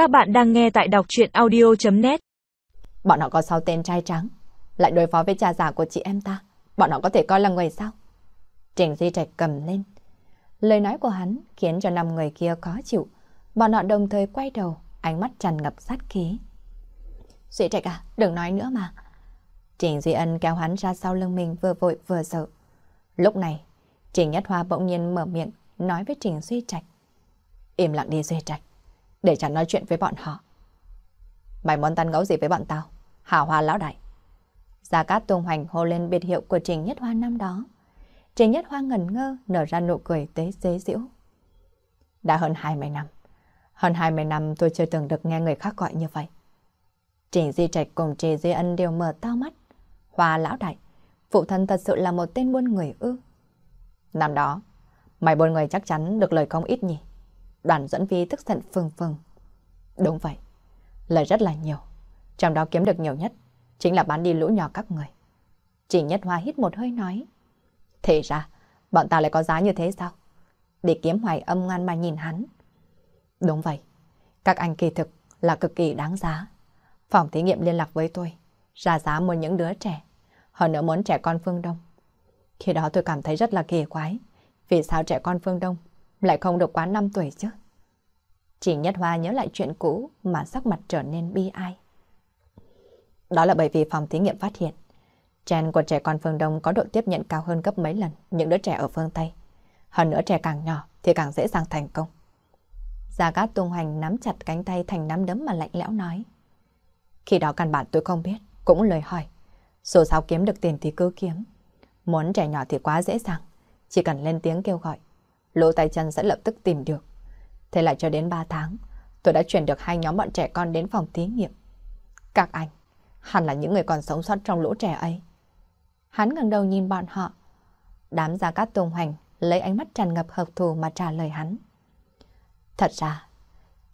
Các bạn đang nghe tại đọc chuyện audio.net Bọn họ có sáu tên trai trắng, lại đối phó với cha già của chị em ta. Bọn họ có thể coi là người sao? Trình Duy Trạch cầm lên. Lời nói của hắn khiến cho năm người kia khó chịu. Bọn họ đồng thời quay đầu, ánh mắt tràn ngập sát khí. Duy Trạch à, đừng nói nữa mà. Trình Duy Ân kéo hắn ra sau lưng mình vừa vội vừa sợ. Lúc này, Trình Nhất Hoa bỗng nhiên mở miệng nói với Trình Duy Trạch. Im lặng đi Duy Trạch, để chẳng nói chuyện với bọn họ. Mày muốn tăn gấu gì với bọn tao? Hảo hoa lão đại. Gia Cát tung hoành hô lên biệt hiệu của Trình Nhất Hoa năm đó. Trình Nhất Hoa ngẩn ngơ nở ra nụ cười tế dế diễu. Đã hơn 20 năm. Hơn 20 năm tôi chưa từng được nghe người khác gọi như vậy. Trình Di Trạch cùng Trì Di Ân đều mở to mắt. Hoa lão đại, phụ thân thật sự là một tên buôn người ư. Năm đó, mày buôn người chắc chắn được lời không ít nhỉ. Đoàn dẫn vi tức giận phừng phừng. Đúng vậy, lời rất là nhiều. Trong đó kiếm được nhiều nhất chính là bán đi lũ nhỏ các người. Chỉ nhất hoa hít một hơi nói. Thế ra, bọn ta lại có giá như thế sao? Để kiếm hoài âm ngoan mà nhìn hắn. Đúng vậy, các anh kỳ thực là cực kỳ đáng giá. Phòng thí nghiệm liên lạc với tôi, ra giá mua những đứa trẻ, hơn nữa muốn trẻ con phương Đông. Khi đó tôi cảm thấy rất là kỳ quái, vì sao trẻ con phương Đông lại không được quá 5 tuổi chứ? Chỉ Nhất Hoa nhớ lại chuyện cũ mà sắc mặt trở nên bi ai. Đó là bởi vì phòng thí nghiệm phát hiện gen của trẻ con phương Đông có độ tiếp nhận cao hơn gấp mấy lần những đứa trẻ ở phương Tây. Hơn nữa trẻ càng nhỏ thì càng dễ dàng thành công. Gia Cát tung hoành nắm chặt cánh tay thành nắm đấm mà lạnh lẽo nói. Khi đó căn bản tôi không biết, cũng lời hỏi. Dù sao kiếm được tiền thì cứ kiếm. Muốn trẻ nhỏ thì quá dễ dàng, chỉ cần lên tiếng kêu gọi. Lỗ tay chân sẽ lập tức tìm được. Thế là cho đến 3 tháng, tôi đã chuyển được hai nhóm bọn trẻ con đến phòng thí nghiệm. Các anh, hẳn là những người còn sống sót trong lũ trẻ ấy. Hắn ngẩng đầu nhìn bọn họ. Đám gia cát tung hoành lấy ánh mắt tràn ngập hợp thù mà trả lời hắn. Thật ra,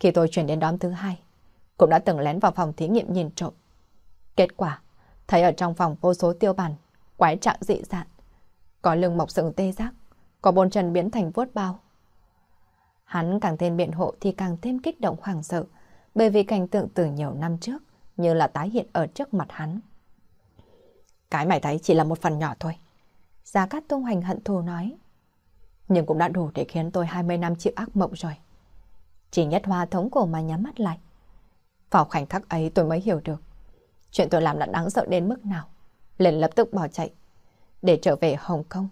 khi tôi chuyển đến đóm thứ hai, cũng đã từng lén vào phòng thí nghiệm nhìn trộm. Kết quả, thấy ở trong phòng vô số tiêu bản, quái trạng dị dạng. Có lưng mọc sừng tê giác, có bồn chân biến thành vuốt bao. Hắn càng thêm biện hộ thì càng thêm kích động hoảng sợ, bởi vì cảnh tượng từ nhiều năm trước như là tái hiện ở trước mặt hắn. Cái mày thấy chỉ là một phần nhỏ thôi. Gia Cát Tung Hoành hận thù nói. Nhưng cũng đã đủ để khiến tôi 20 năm chịu ác mộng rồi. Chỉ nhất hoa thống cổ mà nhắm mắt lại. Vào khoảnh khắc ấy tôi mới hiểu được. Chuyện tôi làm đã đáng sợ đến mức nào. Liền lập tức bỏ chạy. Để trở về Hồng Kông.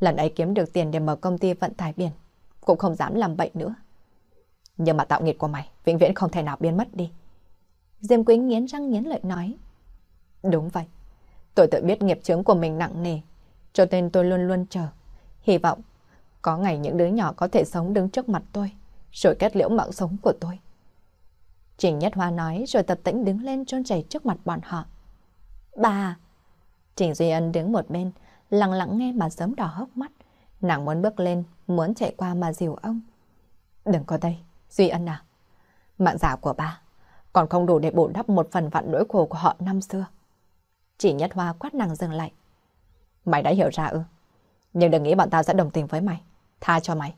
Lần ấy kiếm được tiền để mở công ty vận tải biển. Cũng không dám làm bậy nữa. Nhưng mà tạo nghiệt của mày vĩnh viễn không thể nào biến mất đi. Diêm Quýnh nghiến răng nghiến lợi nói. Đúng vậy. Tôi tự biết nghiệp chướng của mình nặng nề. Cho nên tôi luôn luôn chờ. Hy vọng có ngày những đứa nhỏ có thể sống đứng trước mặt tôi. Rồi kết liễu mạng sống của tôi. Trình Nhất Hoa nói rồi tập tĩnh đứng lên trôn chảy trước mặt bọn họ. Bà! Trình Duy Ân đứng một bên, lặng lặng nghe mà sớm đỏ hốc mắt. Nàng muốn bước lên, muốn chạy qua mà dìu ông. Đừng có đây, Duy Ân à. Mạng giả của bà còn không đủ để bổ đắp một phần vạn nỗi khổ của họ năm xưa. Chỉ Nhất Hoa quát nàng dừng lại. Mày đã hiểu ra ư? Nhưng đừng nghĩ bọn tao sẽ đồng tình với mày. Tha cho mày.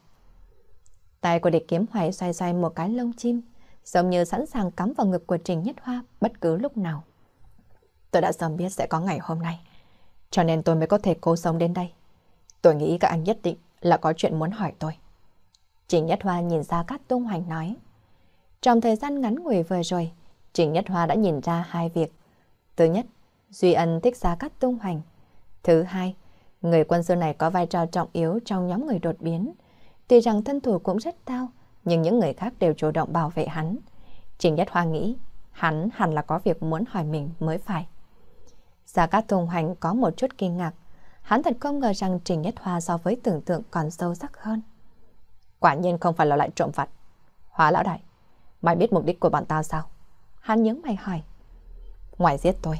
Tay của địch kiếm hoài xoay xoay một cái lông chim, giống như sẵn sàng cắm vào ngực của Trình Nhất Hoa bất cứ lúc nào. Tôi đã sớm biết sẽ có ngày hôm nay, cho nên tôi mới có thể cố sống đến đây. Tôi nghĩ các anh nhất định là có chuyện muốn hỏi tôi. Trình Nhất Hoa nhìn ra các tung hoành nói. Trong thời gian ngắn ngủi vừa rồi, Trình Nhất Hoa đã nhìn ra hai việc. Thứ nhất, Duy Ân thích Gia Cát Tung Hoành. Thứ hai, người quân sư này có vai trò trọng yếu trong nhóm người đột biến. Tuy rằng thân thủ cũng rất cao, nhưng những người khác đều chủ động bảo vệ hắn. Trình Nhất Hoa nghĩ, hắn hẳn là có việc muốn hỏi mình mới phải. Gia Cát thùng Hoành có một chút kinh ngạc. Hắn thật không ngờ rằng Trình Nhất Hoa so với tưởng tượng còn sâu sắc hơn. Quả nhiên không phải là lại trộm vặt. Hóa lão đại, mày biết mục đích của bọn tao sao? Hắn nhớ mày hỏi. Ngoài giết tôi,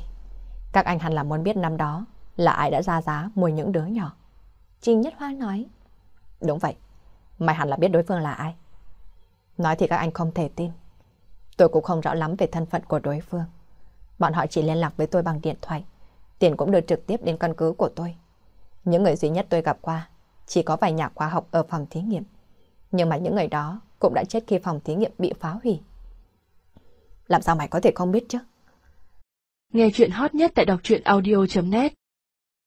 các anh hẳn là muốn biết năm đó là ai đã ra giá mua những đứa nhỏ. Trình Nhất Hoa nói. Đúng vậy, mày hẳn là biết đối phương là ai. Nói thì các anh không thể tin. Tôi cũng không rõ lắm về thân phận của đối phương. Bọn họ chỉ liên lạc với tôi bằng điện thoại. Tiền cũng được trực tiếp đến căn cứ của tôi. Những người duy nhất tôi gặp qua chỉ có vài nhà khoa học ở phòng thí nghiệm. Nhưng mà những người đó cũng đã chết khi phòng thí nghiệm bị phá hủy. làm sao mày có thể không biết chứ? Nghe chuyện hot nhất tại đọc truyện audio.net